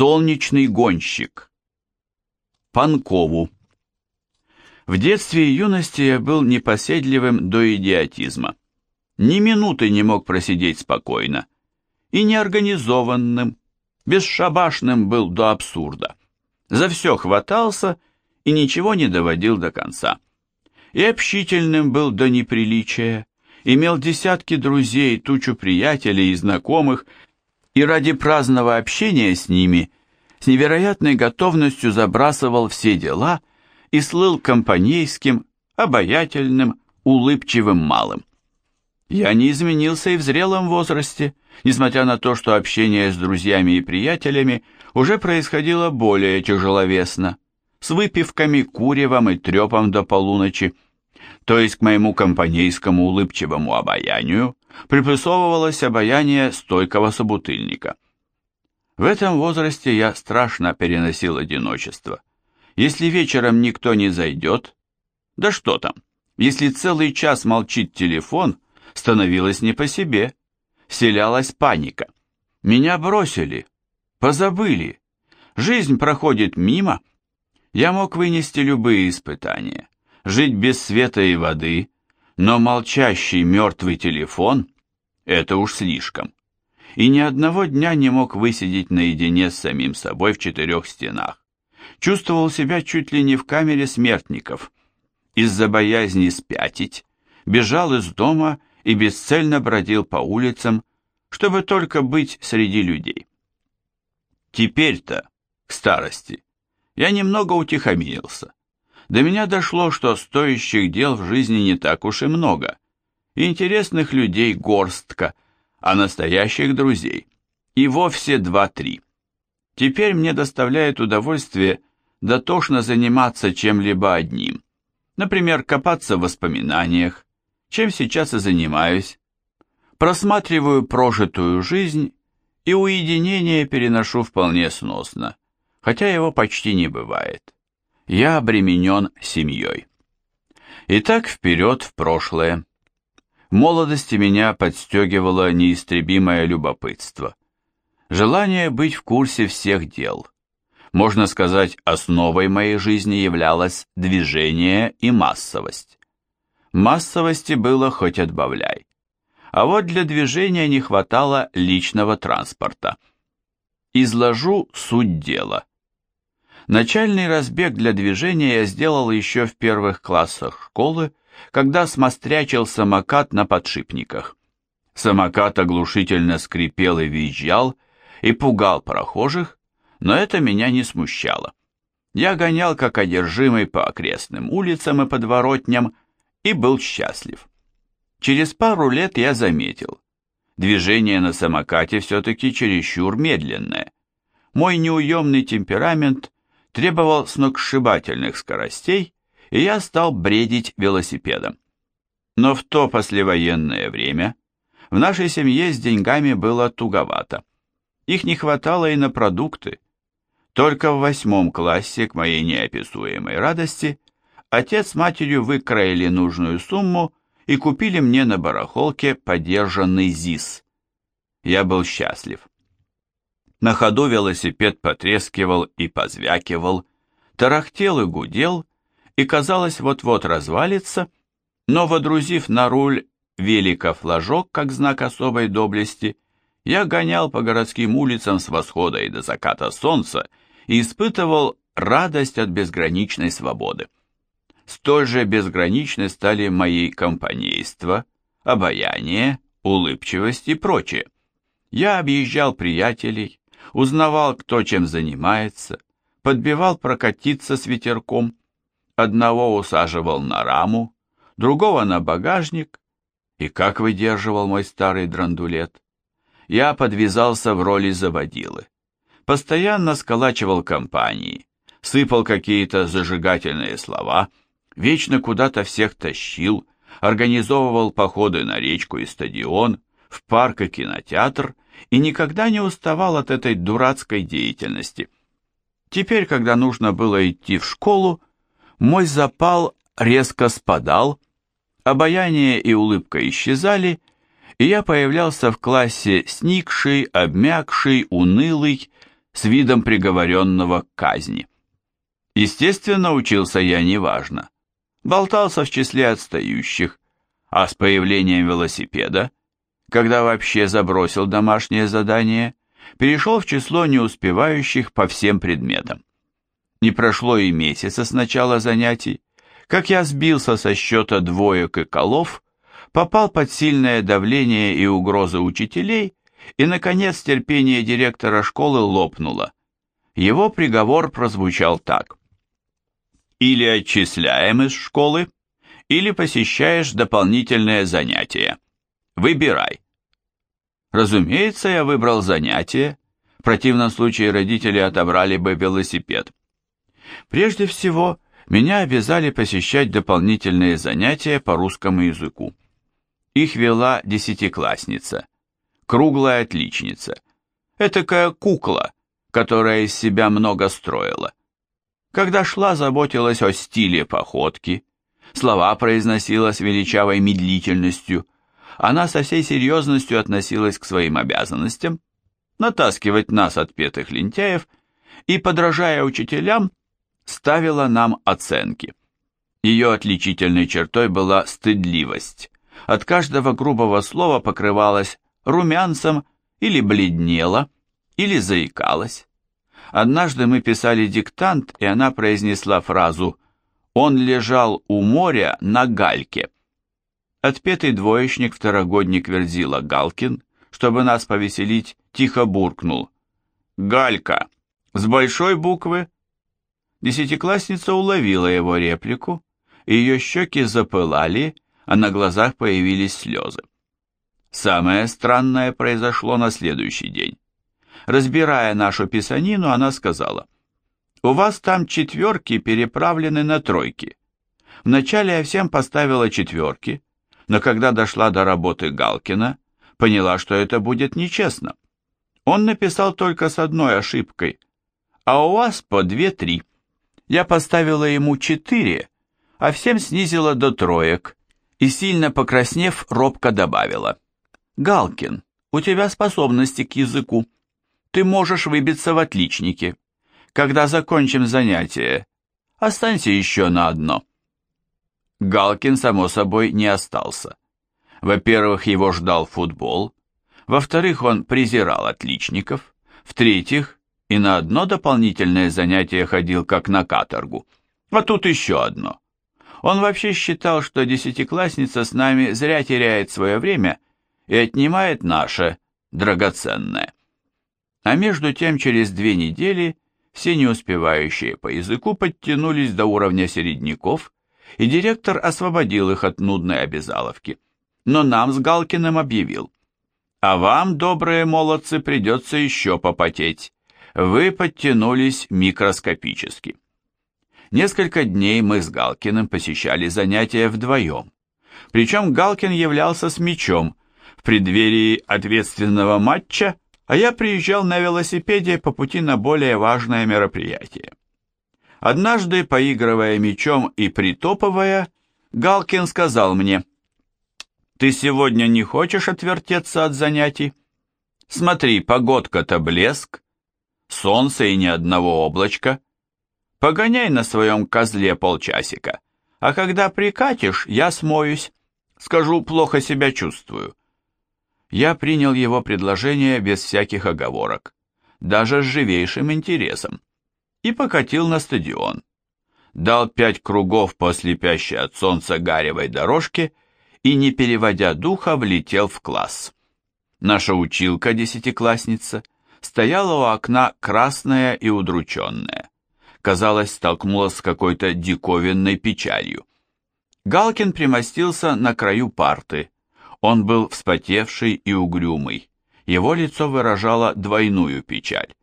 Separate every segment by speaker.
Speaker 1: Солнечный гонщик. Панкову. В детстве и юности я был непоседливым до идиотизма. Ни минуты не мог просидеть спокойно. И неорганизованным, бесшабашным был до абсурда. За все хватался и ничего не доводил до конца. И общительным был до неприличия, имел десятки друзей, тучу приятелей и знакомых, и ради праздного общения с ними с невероятной готовностью забрасывал все дела и слыл компанейским, обаятельным, улыбчивым малым. Я не изменился и в зрелом возрасте, несмотря на то, что общение с друзьями и приятелями уже происходило более тяжеловесно, с выпивками, куревом и трепом до полуночи, то есть к моему компанейскому улыбчивому обаянию приплюсовывалось обаяние стойкого собутыльника. В этом возрасте я страшно переносил одиночество. Если вечером никто не зайдет, да что там, если целый час молчит телефон, становилось не по себе, селялась паника. Меня бросили, позабыли, жизнь проходит мимо. Я мог вынести любые испытания, жить без света и воды, но молчащий мертвый телефон – это уж слишком. И ни одного дня не мог высидеть наедине с самим собой в четырех стенах. Чувствовал себя чуть ли не в камере смертников. Из-за боязни спятить, бежал из дома и бесцельно бродил по улицам, чтобы только быть среди людей. Теперь-то, к старости, я немного утихомирился. До меня дошло, что стоящих дел в жизни не так уж и много. Интересных людей горстка, а настоящих друзей и вовсе два-три. Теперь мне доставляет удовольствие дотошно заниматься чем-либо одним. Например, копаться в воспоминаниях, чем сейчас и занимаюсь. Просматриваю прожитую жизнь и уединение переношу вполне сносно, хотя его почти не бывает я обременен семьей. Итак, вперед в прошлое. В молодости меня подстегивало неистребимое любопытство. Желание быть в курсе всех дел. Можно сказать, основой моей жизни являлось движение и массовость. Массовости было хоть отбавляй. А вот для движения не хватало личного транспорта. Изложу суть дела. Начальный разбег для движения я сделал еще в первых классах школы, когда смострячил самокат на подшипниках. Самокат оглушительно скрипел и визжал, и пугал прохожих, но это меня не смущало. Я гонял как одержимый по окрестным улицам и подворотням и был счастлив. Через пару лет я заметил, движение на самокате все-таки чересчур медленное. Мой неуемный темперамент требовал сногсшибательных скоростей, и я стал бредить велосипедом. Но в то послевоенное время в нашей семье с деньгами было туговато. Их не хватало и на продукты. Только в восьмом классе, к моей неописуемой радости, отец с матерью выкроили нужную сумму и купили мне на барахолке подержанный ЗИС. Я был счастлив. На ходу велосипед потрескивал и позвякивал, тарахтел и гудел, и, казалось, вот-вот развалится, но, водрузив на руль велика флажок, как знак особой доблести, я гонял по городским улицам с восхода и до заката солнца и испытывал радость от безграничной свободы. Столь же безграничны стали мои компанейства, обаяние, улыбчивость и прочее. Я объезжал приятелей, узнавал, кто чем занимается, подбивал прокатиться с ветерком, одного усаживал на раму, другого на багажник, и как выдерживал мой старый драндулет. Я подвязался в роли заводилы. Постоянно сколачивал компании, сыпал какие-то зажигательные слова, вечно куда-то всех тащил, организовывал походы на речку и стадион, в парк и кинотеатр и никогда не уставал от этой дурацкой деятельности. Теперь, когда нужно было идти в школу, мой запал резко спадал, обаяние и улыбка исчезали, и я появлялся в классе сникший, обмякший, унылый, с видом приговоренного к казни. Естественно, учился я неважно. Болтался в числе отстающих, а с появлением велосипеда, когда вообще забросил домашнее задание, перешел в число неуспевающих по всем предметам. Не прошло и месяца с начала занятий, как я сбился со счета двоек и колов, попал под сильное давление и угрозы учителей, и, наконец, терпение директора школы лопнуло. Его приговор прозвучал так. Или отчисляем из школы, или посещаешь дополнительные занятия. Выбирай. Разумеется, я выбрал занятие, в противном случае родители отобрали бы велосипед. Прежде всего, меня обязали посещать дополнительные занятия по русскому языку. Их вела десятиклассница, круглая отличница, этакая кукла, которая из себя много строила. Когда шла, заботилась о стиле походки, слова произносила с величавой медлительностью, она со всей серьезностью относилась к своим обязанностям, натаскивать нас отпетых лентяев и, подражая учителям, ставила нам оценки. Ее отличительной чертой была стыдливость. От каждого грубого слова покрывалась румянцем или бледнела, или заикалась. Однажды мы писали диктант, и она произнесла фразу «Он лежал у моря на гальке». Отпетый двоечник, второгодник Верзила Галкин, чтобы нас повеселить, тихо буркнул. «Галька! С большой буквы?» Десятиклассница уловила его реплику, и ее щеки запылали, а на глазах появились слезы. Самое странное произошло на следующий день. Разбирая нашу писанину, она сказала, «У вас там четверки переправлены на тройки. Вначале я всем поставила четверки, но когда дошла до работы Галкина, поняла, что это будет нечестно. Он написал только с одной ошибкой, а у вас по две-три. Я поставила ему четыре, а всем снизила до троек, и, сильно покраснев, робко добавила. «Галкин, у тебя способности к языку. Ты можешь выбиться в отличнике. Когда закончим занятие, останься еще на одно». Галкин, само собой, не остался. Во-первых, его ждал футбол, во-вторых, он презирал отличников, в-третьих, и на одно дополнительное занятие ходил как на каторгу, а тут еще одно. Он вообще считал, что десятиклассница с нами зря теряет свое время и отнимает наше, драгоценное. А между тем, через две недели все не успевающие по языку подтянулись до уровня середняков и директор освободил их от нудной обязаловки. Но нам с Галкиным объявил, а вам, добрые молодцы, придется еще попотеть. Вы подтянулись микроскопически. Несколько дней мы с Галкиным посещали занятия вдвоем. Причем Галкин являлся с мячом в преддверии ответственного матча, а я приезжал на велосипеде по пути на более важное мероприятие. Однажды, поигрывая мечом и притопывая, Галкин сказал мне, «Ты сегодня не хочешь отвертеться от занятий? Смотри, погодка-то блеск, солнце и ни одного облачка. Погоняй на своем козле полчасика, а когда прикатишь, я смоюсь. Скажу, плохо себя чувствую». Я принял его предложение без всяких оговорок, даже с живейшим интересом и покатил на стадион. Дал пять кругов по слепящей от солнца гаревой дорожке и, не переводя духа, влетел в класс. Наша училка, десятиклассница, стояла у окна красная и удрученная. Казалось, столкнулась с какой-то диковинной печалью. Галкин примостился на краю парты. Он был вспотевший и угрюмый. Его лицо выражало двойную печаль.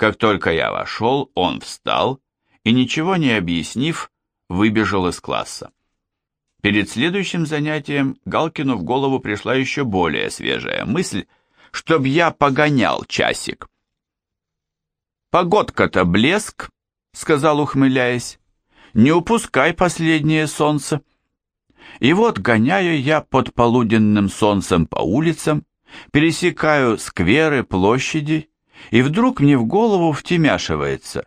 Speaker 1: Как только я вошел, он встал и, ничего не объяснив, выбежал из класса. Перед следующим занятием Галкину в голову пришла еще более свежая мысль, чтоб я погонял часик. «Погодка-то блеск», — сказал, ухмыляясь, — «не упускай последнее солнце». И вот гоняю я под полуденным солнцем по улицам, пересекаю скверы, площади И вдруг мне в голову втемяшивается.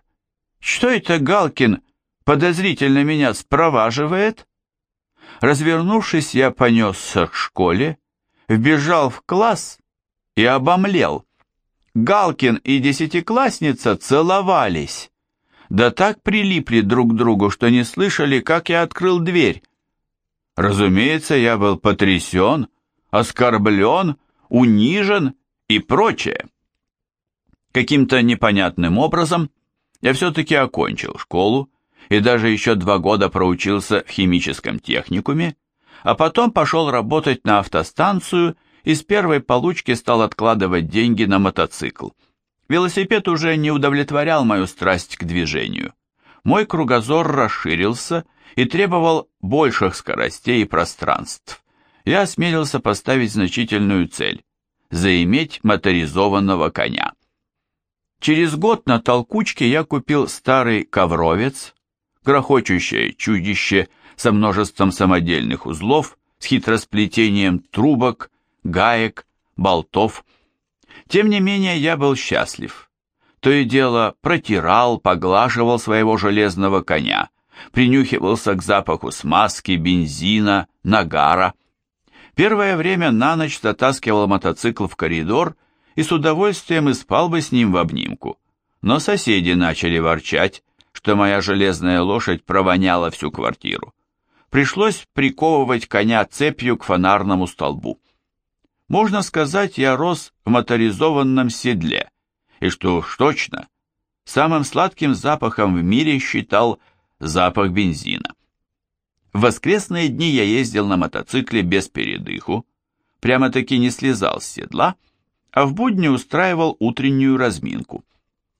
Speaker 1: Что это Галкин подозрительно меня спроваживает? Развернувшись, я понесся к школе, вбежал в класс и обомлел. Галкин и десятиклассница целовались. Да так прилипли друг к другу, что не слышали, как я открыл дверь. Разумеется, я был потрясен, оскорблен, унижен и прочее. Каким-то непонятным образом я все-таки окончил школу и даже еще два года проучился в химическом техникуме, а потом пошел работать на автостанцию и с первой получки стал откладывать деньги на мотоцикл. Велосипед уже не удовлетворял мою страсть к движению. Мой кругозор расширился и требовал больших скоростей и пространств. Я осмелился поставить значительную цель – заиметь моторизованного коня. Через год на толкучке я купил старый ковровец, грохочущее чудище со множеством самодельных узлов, с хитросплетением трубок, гаек, болтов. Тем не менее я был счастлив. То и дело протирал, поглаживал своего железного коня, принюхивался к запаху смазки, бензина, нагара. Первое время на ночь затаскивал мотоцикл в коридор и с удовольствием и спал бы с ним в обнимку. Но соседи начали ворчать, что моя железная лошадь провоняла всю квартиру. Пришлось приковывать коня цепью к фонарному столбу. Можно сказать, я рос в моторизованном седле, и что уж точно, самым сладким запахом в мире считал запах бензина. В воскресные дни я ездил на мотоцикле без передыху, прямо-таки не слезал с седла, а в будни устраивал утреннюю разминку.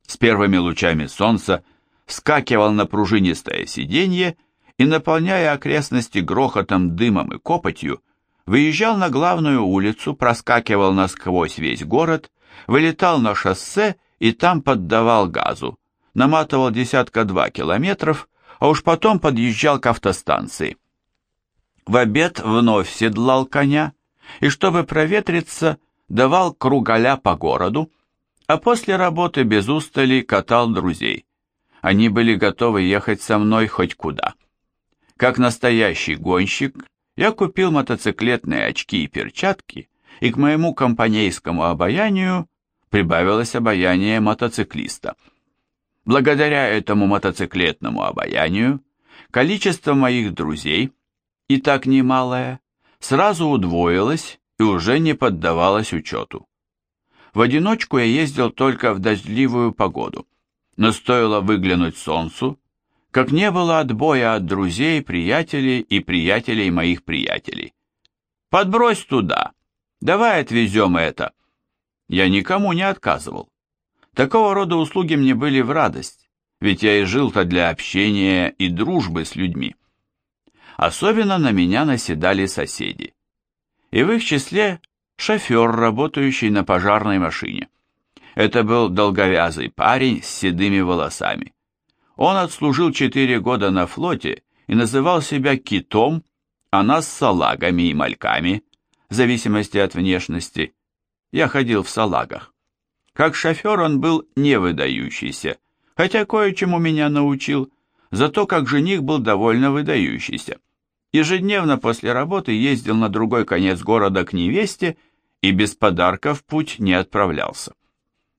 Speaker 1: С первыми лучами солнца вскакивал на пружинистое сиденье и, наполняя окрестности грохотом, дымом и копотью, выезжал на главную улицу, проскакивал насквозь весь город, вылетал на шоссе и там поддавал газу, наматывал десятка-два километров, а уж потом подъезжал к автостанции. В обед вновь седлал коня, и чтобы проветриться, давал кругаля по городу, а после работы без устали катал друзей. Они были готовы ехать со мной хоть куда. Как настоящий гонщик, я купил мотоциклетные очки и перчатки, и к моему компанейскому обаянию прибавилось обаяние мотоциклиста. Благодаря этому мотоциклетному обаянию количество моих друзей, и так немалое, сразу удвоилось и уже не поддавалось учету. В одиночку я ездил только в дождливую погоду, но стоило выглянуть солнцу, как не было отбоя от друзей, приятелей и приятелей моих приятелей. «Подбрось туда! Давай отвезем это!» Я никому не отказывал. Такого рода услуги мне были в радость, ведь я и жил-то для общения и дружбы с людьми. Особенно на меня наседали соседи и в их числе шофер, работающий на пожарной машине. Это был долговязый парень с седыми волосами. Он отслужил четыре года на флоте и называл себя китом, а нас салагами и мальками, в зависимости от внешности. Я ходил в салагах. Как шофер он был не выдающийся, хотя кое-чему меня научил, зато как жених был довольно выдающийся. Ежедневно после работы ездил на другой конец города к невесте и без подарка в путь не отправлялся.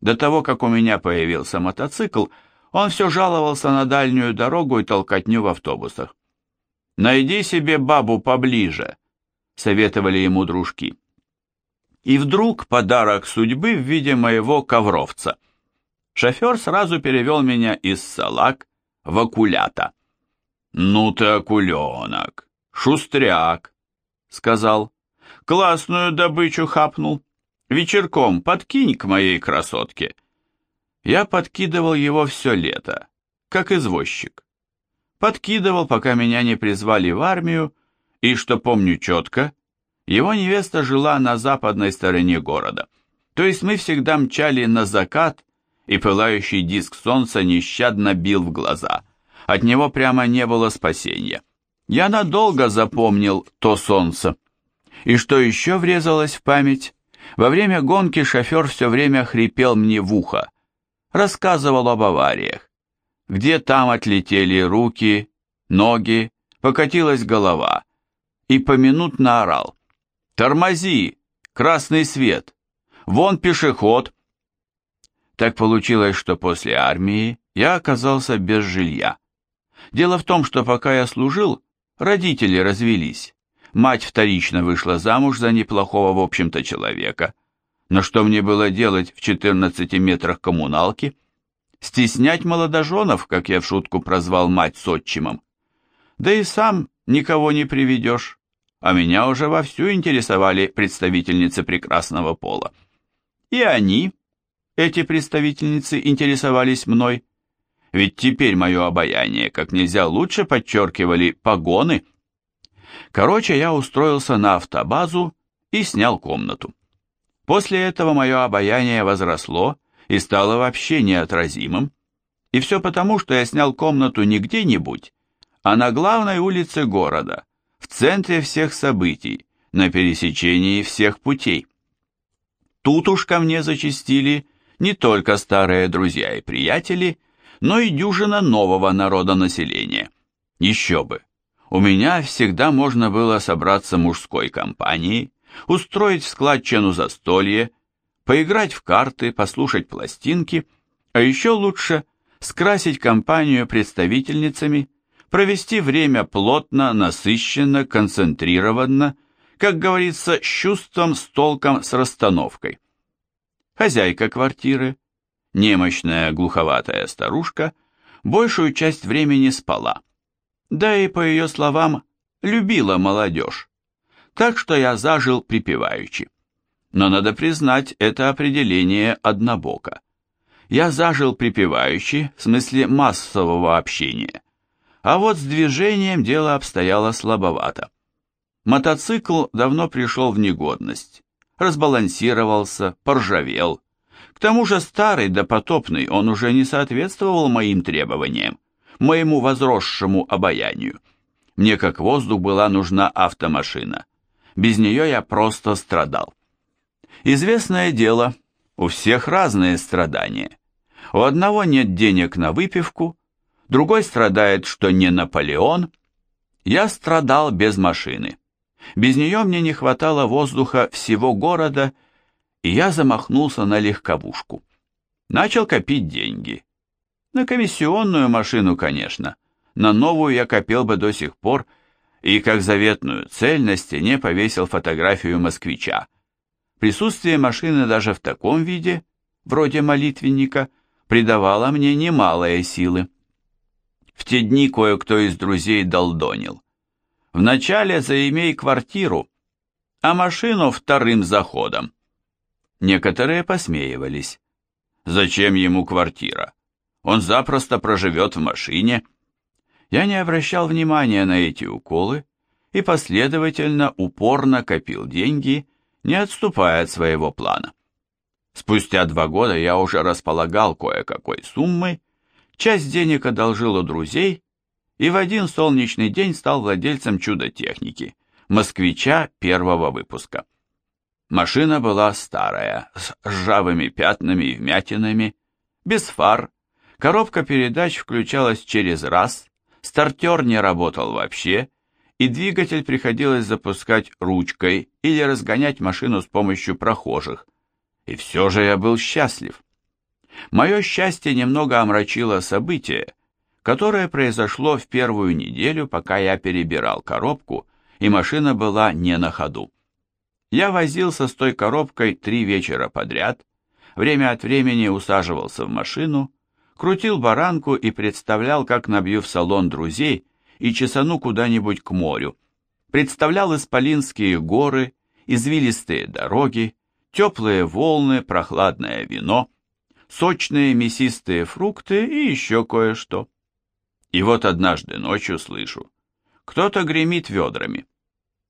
Speaker 1: До того, как у меня появился мотоцикл, он все жаловался на дальнюю дорогу и толкотню в автобусах. «Найди себе бабу поближе», — советовали ему дружки. И вдруг подарок судьбы в виде моего ковровца. Шофер сразу перевел меня из салак в окулята. «Ну ты окуленок!» «Шустряк», — сказал. «Классную добычу хапнул. Вечерком подкинь к моей красотке». Я подкидывал его все лето, как извозчик. Подкидывал, пока меня не призвали в армию, и, что помню четко, его невеста жила на западной стороне города. То есть мы всегда мчали на закат, и пылающий диск солнца нещадно бил в глаза. От него прямо не было спасения. Я надолго запомнил то солнце. И что еще врезалось в память, Во время гонки шофер все время хрипел мне в ухо, рассказывал об авариях, где там отлетели руки, ноги, покатилась голова, и поминутно орал. «Тормози! Красный свет! Вон пешеход!» Так получилось, что после армии я оказался без жилья. Дело в том, что пока я служил, родители развелись. Мать вторично вышла замуж за неплохого, в общем-то, человека. Но что мне было делать в 14 метрах коммуналки? Стеснять молодоженов, как я в шутку прозвал мать с отчимом. Да и сам никого не приведешь. А меня уже вовсю интересовали представительницы прекрасного пола. И они, эти представительницы, интересовались мной. Ведь теперь мое обаяние как нельзя лучше подчеркивали погоны – Короче, я устроился на автобазу и снял комнату. После этого мое обаяние возросло и стало вообще неотразимым. И все потому, что я снял комнату не где-нибудь, а на главной улице города, в центре всех событий, на пересечении всех путей. Тут уж ко мне зачастили не только старые друзья и приятели, но и дюжина нового народа населения. Еще бы! У меня всегда можно было собраться мужской компанией, устроить в складчину застолье, поиграть в карты, послушать пластинки, а еще лучше скрасить компанию представительницами, провести время плотно, насыщенно, концентрированно, как говорится, с чувством, с толком, с расстановкой. Хозяйка квартиры, немощная глуховатая старушка, большую часть времени спала да и, по ее словам, любила молодежь. Так что я зажил припеваючи. Но надо признать, это определение однобоко. Я зажил припеваючи в смысле массового общения. А вот с движением дело обстояло слабовато. Мотоцикл давно пришел в негодность, разбалансировался, поржавел. К тому же старый да потопный он уже не соответствовал моим требованиям моему возросшему обаянию. Мне как воздух была нужна автомашина. Без нее я просто страдал. Известное дело, у всех разные страдания. У одного нет денег на выпивку, другой страдает, что не Наполеон. Я страдал без машины. Без нее мне не хватало воздуха всего города, и я замахнулся на легковушку. Начал копить деньги. На комиссионную машину, конечно. На новую я копил бы до сих пор, и как заветную цель на стене повесил фотографию москвича. Присутствие машины даже в таком виде, вроде молитвенника, придавало мне немалые силы. В те дни кое-кто из друзей долдонил. Вначале заимей квартиру, а машину вторым заходом. Некоторые посмеивались. Зачем ему квартира? Он запросто проживет в машине. Я не обращал внимания на эти уколы и последовательно, упорно копил деньги, не отступая от своего плана. Спустя два года я уже располагал кое-какой суммой, часть денег одолжил у друзей и в один солнечный день стал владельцем чудо-техники, москвича первого выпуска. Машина была старая, с ржавыми пятнами и вмятинами, без фар, Коробка передач включалась через раз, стартер не работал вообще, и двигатель приходилось запускать ручкой или разгонять машину с помощью прохожих. И все же я был счастлив. Мое счастье немного омрачило событие, которое произошло в первую неделю, пока я перебирал коробку, и машина была не на ходу. Я возился с той коробкой три вечера подряд, время от времени усаживался в машину, крутил баранку и представлял, как набью в салон друзей и чесану куда-нибудь к морю. Представлял исполинские горы, извилистые дороги, теплые волны, прохладное вино, сочные мясистые фрукты и еще кое-что. И вот однажды ночью слышу, кто-то гремит ведрами.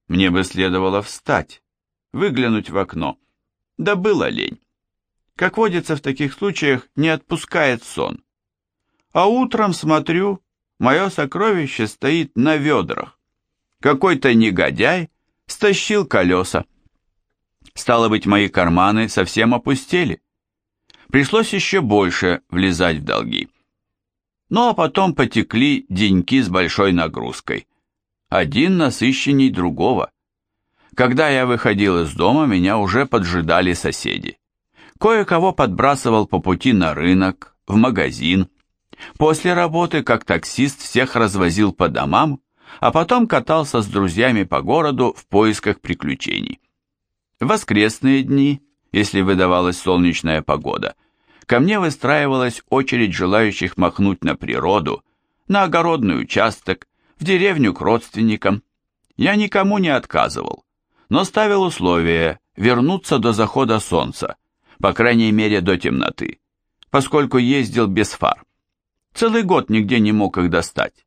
Speaker 1: Мне бы следовало встать, выглянуть в окно. Да было лень как водится в таких случаях, не отпускает сон. А утром смотрю, мое сокровище стоит на ведрах. Какой-то негодяй стащил колеса. Стало быть, мои карманы совсем опустели. Пришлось еще больше влезать в долги. Ну а потом потекли деньки с большой нагрузкой. Один насыщенней другого. Когда я выходил из дома, меня уже поджидали соседи. Кое-кого подбрасывал по пути на рынок, в магазин. После работы, как таксист, всех развозил по домам, а потом катался с друзьями по городу в поисках приключений. В воскресные дни, если выдавалась солнечная погода, ко мне выстраивалась очередь желающих махнуть на природу, на огородный участок, в деревню к родственникам. Я никому не отказывал, но ставил условие вернуться до захода солнца, по крайней мере до темноты, поскольку ездил без фар. Целый год нигде не мог их достать.